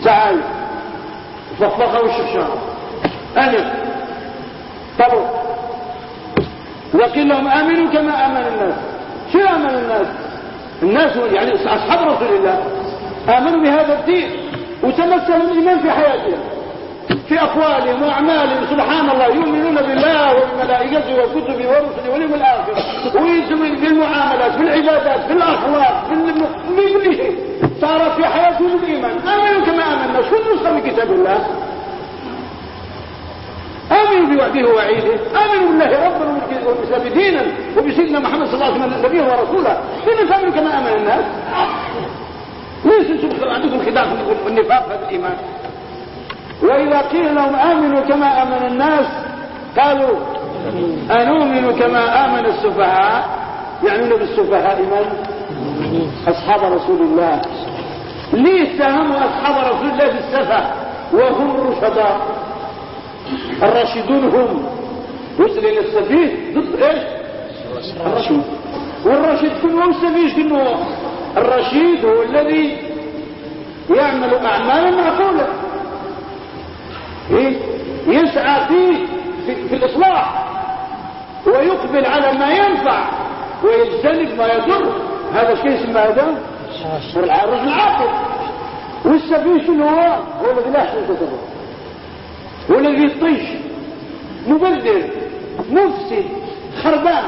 تعال فخفخوا الشفشان أنف طبعا. وقيل لهم آمنوا كما آمن الناس. شو آمن الناس؟ الناس يعني أصحاب رسول الله. آمنوا بهذا الدين وتمثلوا الإيمان في حياتهم. في أقوالهم وأعمالهم. سبحان الله. يؤمنون بالله وبملائكته وكتبه ورسله واليوم الآخر. ويؤمنون بالمعاملات في العبادات في الاخلاق في شيء صارت في حياتهم الإيمان. آمنوا كما آمن الناس. كل نسخه من كتاب الله. آمنوا بوعده ووعيده. آمنوا بالله ربا وبالإسلام دينا. وبسيدنا محمد صلى الله عليه وسلم نبيه ورسوله. لمن تؤمنوا كما آمن الناس. ليس أنتم عندكم خلاف والنفاق هذا الإيمان. وإذا قيل لهم آمنوا كما آمن الناس قالوا أنؤمن كما آمن السفهاء. يعنون بالسفهاء من؟ أصحاب رسول الله. ليه اتهموا أصحاب رسول الله بالسفه وهم الرشداء الراشدون هم. وصلين السفيه ضد إيش؟ الرشيد والرشيد كله السفيه شنو الرشيد هو. الذي يعمل أعمالا معقولة. إيه؟ يسعى في, في, في الإصلاح. ويقبل على ما ينفع. ويجتنب ما يضر. هذا شيء اسمه هذا؟ الرجل العاقل والسفيه شنو هو؟ هو الذي لا يحسن والذي يطيش مبذر مفسد خربان.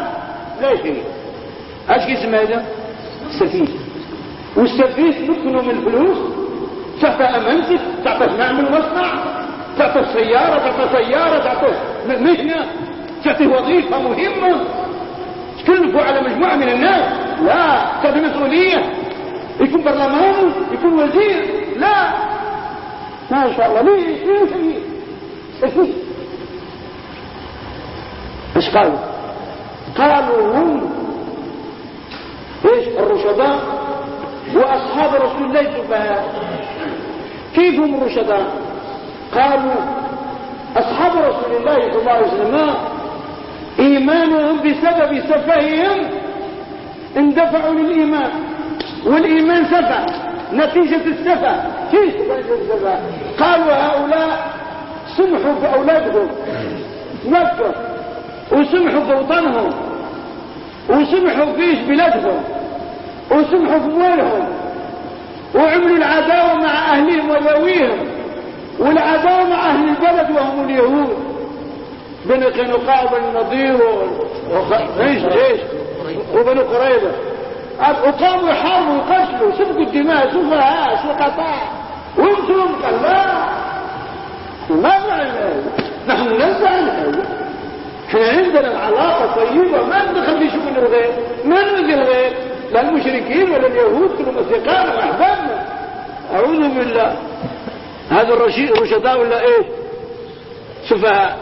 لا شيء. إيش اسمه هذا؟ سفيه. والسفيه نكنه من الفلوس. تعطى أمانتك تعطى نعمل مصنع تعطى سيارة تعطى سيارة تعطى مهنة. تعطي وظيفة مهمة. تكلفوا على مجموعة من الناس؟ لا. تعطي مسؤولية. يكون برلماني يكون وزير. لا. ما شاء الله. ليش؟ ليش؟ إيش قالوا قالوا هم إيش الرشداء؟ وأصحاب رسول الله السفهاء كيف هم الرشداء؟ قالوا أصحاب رسول الله صلى الله عليه وسلم إيمانهم بسبب سفههم اندفعوا للإيمان والإيمان سفه نتيجة السفه. كيف قالوا هؤلاء سمحوا بأولادهم. مكة. وسمحوا بوطنهم. وسمحوا فيش بلادهم. وسمحوا في اموالهم وعملوا العداوة مع أهلهم وذويهم والعداوة مع أهل البلد وهم اليهود. بني قينقاع وبني النضير إيش إيش؟ وبني قريبة. وقاموا يحاربوا ويقتلوا سفكوا الدماء سفهاء سقطاء وأنتم قال ما معنى نحن عن هذا. إحنا عندنا العلاقة طيبة ما ندخل في شؤون الغير ما نؤذي الغير. لا المشركين ولا اليهود كلهم اصدقائنا واحبابنا أعوذ بالله. هذا الرشيد رشداء ولا إيه؟ سفهاء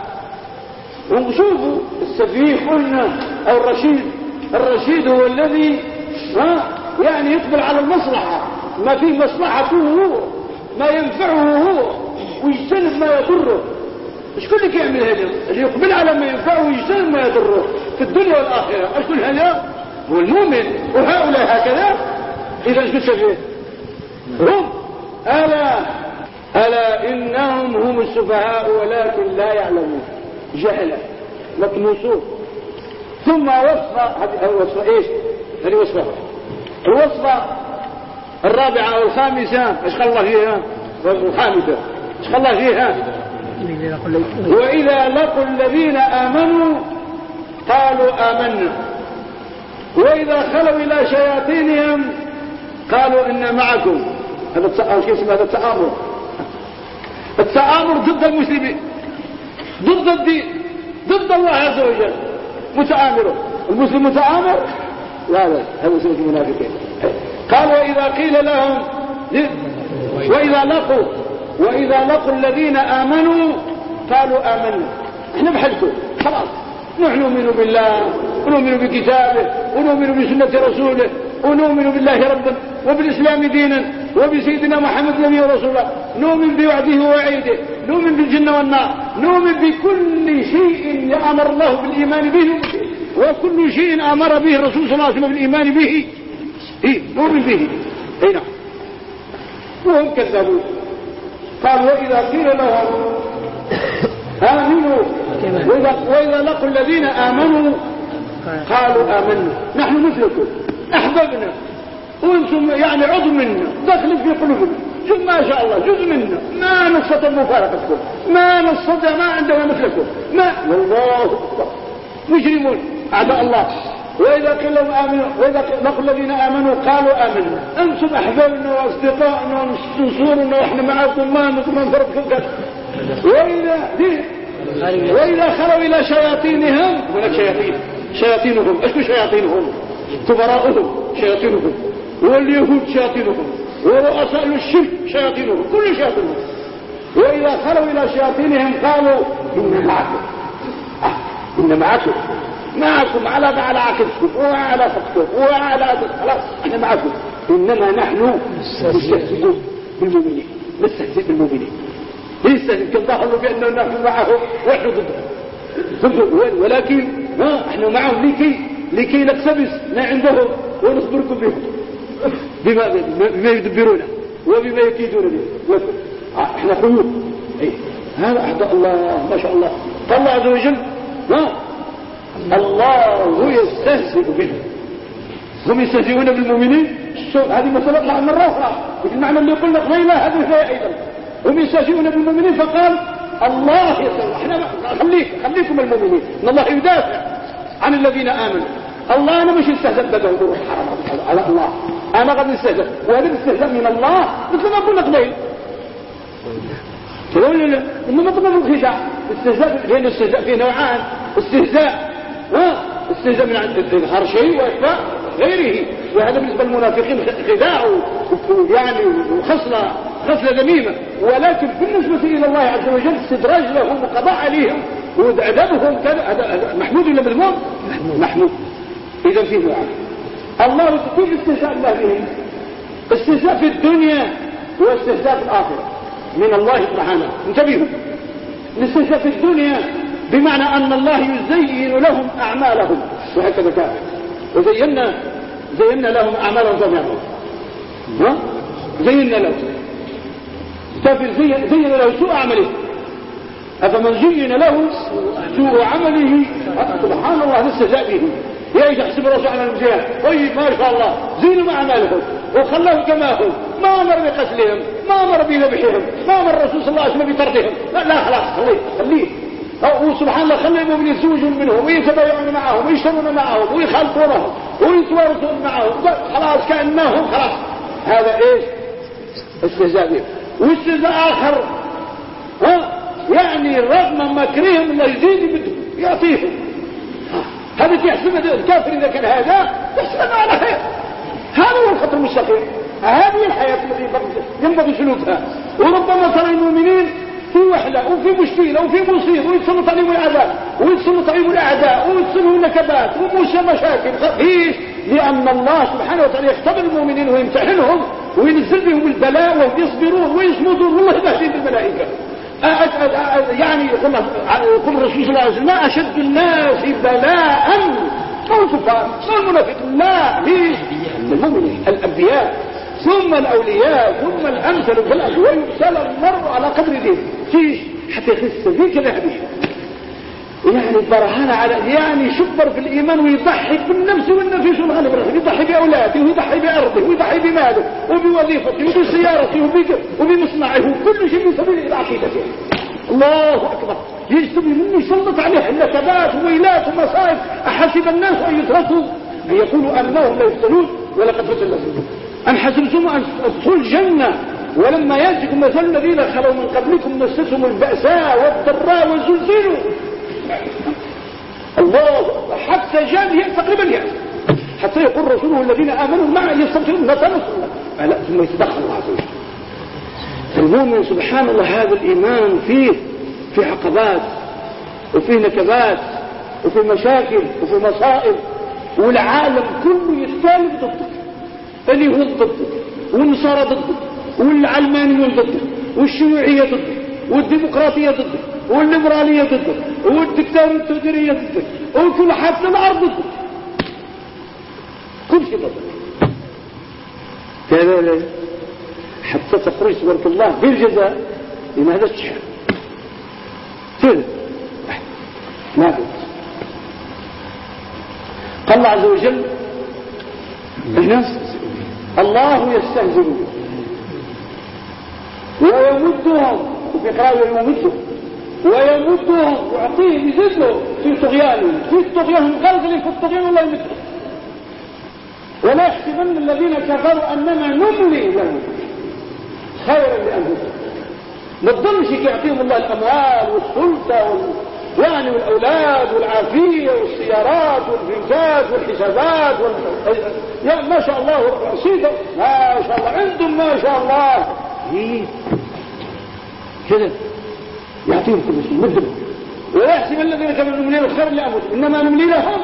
وشوفوا السفيه قلنا أو الرشيد. الرشيد هو الذي ها؟ يعني يقبل على المصلحة. ما فيه مصلحته هو. ما ينفعه هو. ويجتنب ما يضره. مش كل يعمل هذا؟ اللي يقبل على ما ينفعه ويجتنب ما يضره. في الدنيا والآخرة. أشكل هذا هو المؤمن وهؤلاء هكذا إذا إيش فيه هم. ألا. ألا إنهم هم السفهاء ولكن لا يعلمون. جهلا مكنوسون ثم وصف هذه وصفة إيش؟ هذه وصفة. الوصفة الرابعة والخامسة. إيش قال الله فيها؟ الخامسة الله فيها وإذا لقوا الذين آمنوا قالوا آمنا. وإذا خلوا إلى شياطينهم قالوا إنا معكم. هذا هذا التآمر. التآمر ضد المسلمين. ضد الدين. ضد الله عز وجل. متآمر. المسلم متآمر؟ لا لا. هذا سنة المنافقين. قال وإذا قيل لهم وإذا لقوا وإذا لقوا الذين آمنوا قالوا آمنا. إحنا بحلكم. خلاص. نحن نؤمن بالله ونؤمن بكتابه ونؤمن بسنة رسوله ونؤمن بالله ربا وبالإسلام دينا وبسيدنا محمد نبي ورسوله. نؤمن بوعده ووعيده. نؤمن بالجنة والنار. نؤمن بكل شيء أمر الله بالإيمان به. وكل شيء أمر به الرسول صلى الله عليه وسلم بالإيمان به. إيه نؤمن به. أي نعم. وهم كذبوا قال وإذا قيل لهم آمنوا. وإذا, وإذا لقوا الذين آمنوا قالوا آمنا. نحن مثلكم أحببنا. وأنتم يعني عضو منا. دخل في قلوبنا. شوف ما شاء الله جزء منا. ما نستطيع مفارقتكم. ما نستطيع ما عندنا مثلكم ما والله أكبر. مجرمون. أعداء الله. وإذا قيل لهم آمنوا وإذا لقوا الذين آمنوا قالوا آمنا. أنتم أحبابنا وأصدقائنا ونصورنا وإحنا معكم ما نفرقكم كذا وإذا وإذا خلوا إلى شياطينهم هناك شياطين. شياطينهم. إيش شياطينهم؟ كبراؤهم. شياطينهم. واليهود شياطينهم. ورؤساء الشرك شياطينهم. كل شياطينهم. وإذا خلوا إلى شياطينهم قالوا إن معكم. آه إن معكم. معكم على على عكسكم وعلى فقتكم وعلى خلاص إحنا معكم. إنما نحن مستهزئون بالمؤمنين. نستهزئ بالمؤمنين. يستهزئ كم ظهروا بأننا نحن معهم ونحن ضدهم ولكن ما إحنا معهم لكي لكي نقتبس ما عندهم ونخبركم بهم بما, بما يدبرون وبما يكيدون به. إحنا قيود. إيه. هذا احدى الله ما شاء الله. الله عز وجل ما الله يستهزئ بهم هم يستهزئون بالمؤمنين هذه مسألة طلع مرة أخرى المعنى اللي قلنا قبيلة هذه هي أيضا هم يستهزئون بالمؤمنين فقال الله يستهزئ إحنا خليك خليكم المؤمنين ان الله يدافع عن الذين آمنوا الله أنا مش استهزأ بدل روح حرام على الله أنا قد استهزأ وهذا الاستهزاء من الله مثل ما قلنا قبيل تقول لنا إنما طبعا الخداع استهزاء لأن الاستهزاء فيه نوعان استهزاء استهزاء من عند إظهار شيء وإخفاء غيره. وهذا بالنسبة للمنافقين خداع يعني وخصلة خصلة ذميمة. ولكن بالنسبة إلى الله عز وجل استدراج لهم وقضاء عليهم. وعذابهم كذا. محمود ولا مذموم؟ محمود. إذا فيه وعد الله كيف استهزاء الله بهم؟ استهزاء في الدنيا واستهزاء في الآخرة. من الله سبحانه. انتبهوا. الاستهزاء في الدنيا بمعنى أن الله يزين لهم أعمالهم. وهكذا كان. وزينا زينا لهم أعمالهم ها؟ زينا لهم. كافر زين له سوء عمله. أفمن زين له سوء عمله؟ سبحان الله الاستهزاء به يا إيش احسب الرسول على المزيان طيب ما شاء الله. زينوا اعمالهم وخلوه كما هو ما أمر بقتلهم ما أمر بذبحهم ما أمر الرسول صلى الله عليه وسلم بطردهم. لا لا خلاص خليه خليه. وسبحان الله خلى المؤمنين يزوجون منهم ويتبايعون معهم ويشترون معهم ويخالطونهم ويتوارثون معهم. خلاص كأنهم خلاص. هذا إيش؟ استهزاء بهم. واستهزاء آخر. ها؟ يعني رغم مكرهم الله يزيد بده يعطيهم. هذا يحسب الكافر إذا كان هذا؟ يحسب على خير. هذا هو الخط المستقيم. هذه الحياة التي ينبغي سلوكها. وربما ترى المؤمنين في وحدة وفي مشكلة وفي مصيبة ويتسلط عليهم العذاب ويتسلط عليهم الأعداء ويتصلهم نكبات ومشاكل ليش؟ لأن الله سبحانه وتعالى يختبر المؤمنين ويمتحنهم وينزل بهم البلاء وهم يصبرون ويصمدون والله يهديهم بالملائكة. يعني يقول الرسول صلى الله عليه وسلم أشد الناس بلاء. الكفار؟ المنافق لا ليش؟ المؤمنين الأنبياء. ثم الأولياء ثم الأمثل ويبتلى المرء على قدر دين فيش حتى يخس في كذا حديث. يعني برهان على يعني شبر في الإيمان ويضحي بالنفس والنفس والغنم يضحي بأولاده ويضحي بأرضه ويضحي بماله وبوظيفته وبسيارته وبمصنعه وكل شيء من سبيل عقيدته. الله أكبر. يجتمع منه يسلط عليه النكبات وويلات ومصائب. أحسب الناس أن يتركوا أن يقولوا أنهم لا يفتنون ولقد فتن الذين حسبتم أن تدخلوا الجنة ولما يأتكم مثل الذين خلوا من قبلكم مستهم البأساء والضراء والزلزلوا الله حتى جاء تقريبا يعني. حتى يقول رسوله الذين آمنوا معه متى نصر لا ثم يتدخل الله عز وجل. المؤمن سبحان الله هذا الإيمان فيه في عقبات وفيه نكبات وفي مشاكل وفي مصائب والعالم كله يختلف ضدك اليهود ضدك والنصارى ضدك والعلمانيون ضدك والشيوعية ضدك والديمقراطية ضدك والليبرالية ضدك والدكتاتورية ضدك وكل حتى الأرض ضدك كل شيء ضدك كذا حتى تخرج سورة الله بالجزاء لماذا تشحن كذا ما قلت قال الله عز وجل الناس الله يستهزئ. ويمدهم في قراءة يمدهم ويمدهم ويعطيهم يزيد في طغيانهم في طغيانهم. قال في الطغيان والله يمدهم ولا يحسبن الذين كفروا انما نملي لهم خيرا لأنفسهم. ما تظنش يعطيهم الله الأموال والسلطة وال... يعني والاولاد والعافية والسيارات والفلوسات والحسابات وال... يا ما شاء الله رصيدة. ما شاء الله عندهم ما شاء الله. إيه؟ كذا. يعطيهم كل شيء مثل ويحسب الذين كانوا نملي لهم خير لانفسهم إنما نملي لهم.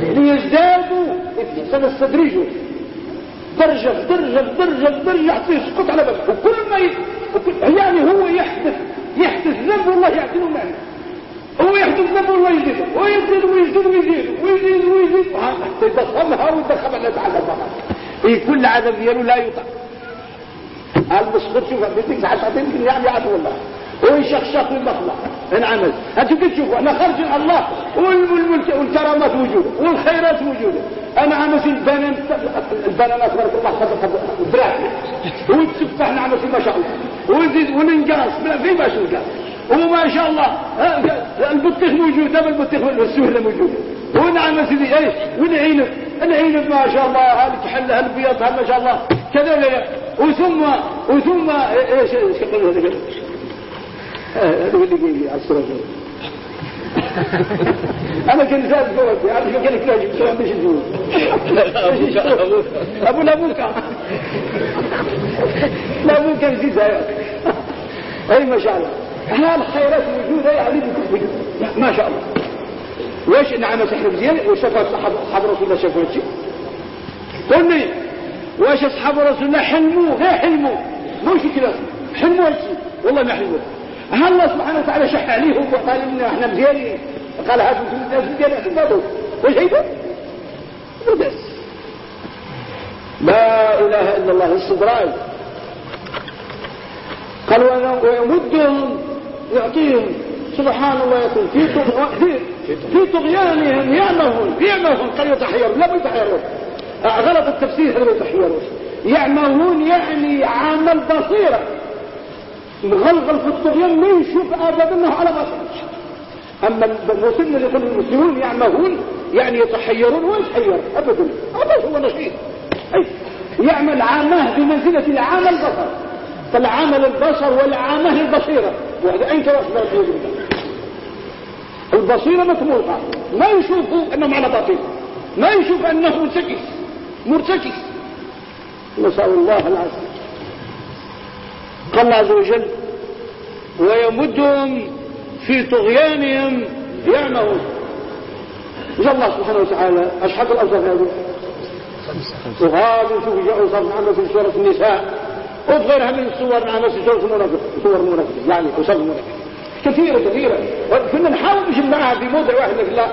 ليزدادوا. سنستدرجهم. درجة درجة درجة درجة. يعطيه يسقط على بالك وكل ما ي... يعني هو يحدث يحدث ذنب والله يعطيه معنى. هو يحدث ذنب والله يزيده ويزيد ويزيد ويزيد ويزيد ويزيد حتى يضخمها ويضخم الناس على إيه كل عذاب دياله لا يطع. المسخط شوف بدك ساعتين يمكن يعني عدو الله ويشخشخ المخلق انعمل أنتوا تشوفوا إحنا خرج الله والكرامات موجوده والخيرات موجوده أنا عمس البنان البنانات تبارك الله خذ براتي والتفاح نعمس ما شاء الله. وننقاص في باش ننقاص وما شاء الله البطيخ موجود دابا البطيخ والسهله موجوده ونعم سيدي إيش والعنب العنب ما شاء الله هالكحل هالبيض ما شاء الله كذا وثم وثم إيش إيش يقولوا هذا هذا اللي قال لي على الصورة أنا كنت زاد فوق عارف كان يحتاج بسرعة باش نزول ابو لابوكا لابوكا زايد اي ما شاء الله هالخيرات موجوده يعني ما شاء الله. واش نعم سحر مزيان وشافها اصحاب رسول الله شافوا هادشي قل لي واش اصحاب رسول الله حلموا غير حلموا مش كذا. حلموا هادشي والله ما حلموا هل الله سبحانه وتعالى شح عليهم وقال لنا إحنا مزيانين قال هذا الناس مزيانين اعتمادوا واش هيدا؟ بس لا إله إلا الله الاستدراج قال ويمدهم يعطيهم سبحان الله يقول في في طغيانهم يعمهون يعمهون قال يتحيرون لا يتحيرون. غلط التفسير هذا يتحيرون. يعمهون يعني عمل بصيرة. مغلغل في الطغيان ما يشوف ابدا إنه على بصيرة. أما المسلمين اللي يقول المسلمون يعمهون يعني يتحيرون ويتحير ابدا. هذا هو نشيط يعمل عامه بمنزلة العامه البصر فالعامل البصر والعامة البصيره وهذا اين توصل البصيره مطلوقه ما يشوفوا أنهم على باطل. ما يشوف أنه مرتكس. مرتكس. نسأل الله العافية. قال الله عز وجل ويمدهم في طغيانهم يعمهون. جاء الله سبحانه وتعالى أشحق الأوصاف هذه وهذا شوف جاء أوصاف نعمة في سورة النساء. وفي غيرها من الصور نعمة في سورة المنافق سور المنافق يعني أوصاف المنافق كثيرة كثيرة. كنا نحاول نجمعها في موضع واحد لا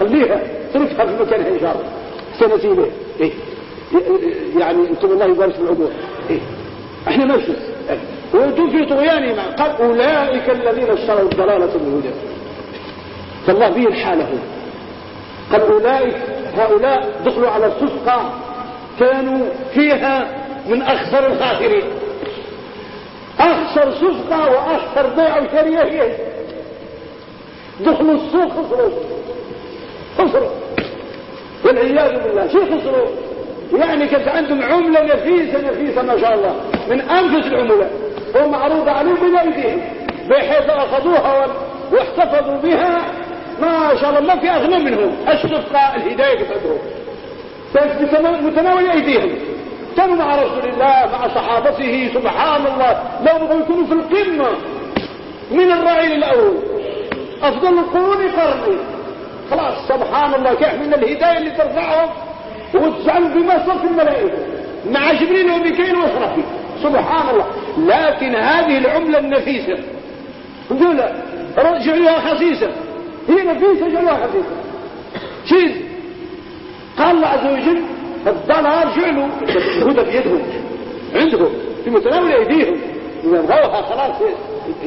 خليها تركها في مكانها إن شاء الله. سنتيبه إيه. يعني أنتم الله يبارك في العبور إيه. إحنا ماشي وأنتم في طغيانهم. قال أولئك الذين اشتروا الضلالة بالهدى فالله به الحالة قال أولئك هؤلاء دخلوا على الصفقه كانوا فيها من أخسر الخاسرين أخسر صفقه وأخسر بيع وشريه هي دخلوا السوق خسروا. خسروا. والعياذ بالله. شو خسروا؟ يعني كانت عندهم عملة نفيسة نفيسة ما شاء الله. من أنفس العملاء ومعروضة عليهم بأيديهم بحيث أخذوها واحتفظوا بها. ما شاء الله ما في أغنى منهم. الشفقة الهداية كتبهم متناول أيديهم. كانوا مع رسول الله مع صحابته سبحان الله. لو بغوا يكونوا في القمة من الرعيل الأول أفضل القرون قرني. خلاص سبحان الله. كيف؟ من الهداية اللي ترفعهم وتجعل بما صف الملائكة. مع جبريل وميكائيل وإسرافيل. سبحان الله. لكن هذه العملة النفيسة. نقول جعلوها خسيسة. هي نفيسة جعلوها خسيسة. شيز قال الله عز وجل الضلال جعلوا الهدى بيدهم عندهم. في متناول أيديهم. يبغوها خلاص.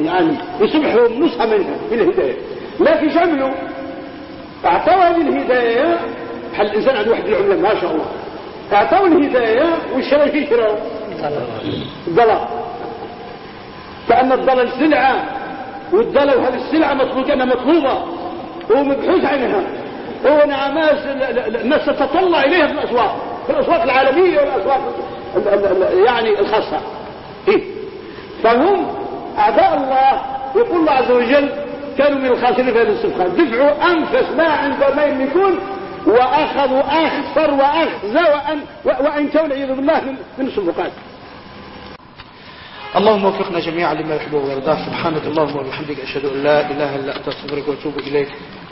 يعني يصبحوا نصها منها من الهداية. لكن شو اعطوا هذه الهداية حل الانسان عنده واحد العملة ما شاء الله. اعطوا الهداية والشرع فيه شراء. الضلال. كأن الضلال سلعة. والضلال هذه السلعة مطلوبة كأنها مطلوبة. ومبحوث عنها. ونعماس الناس تتطلع إليها في الأسواق في الأسواق العالمية والأسواق يعني الخاصة. إيه؟ فهم أعداء الله يقول الله عز وجل كانوا من الخاسرين في هذه الصفقة دفعوا أنفس ما عند ما يملكون وأخذوا أخسر وأخزى وأن وأنتوا والعياذ بالله من الصفقات اللهم وفقنا جميعا لما يحبه ويرضاه. سبحانك اللهم وبحمدك أشهد أن لا إله إلا أنت أستغفرك وأتوب إليك.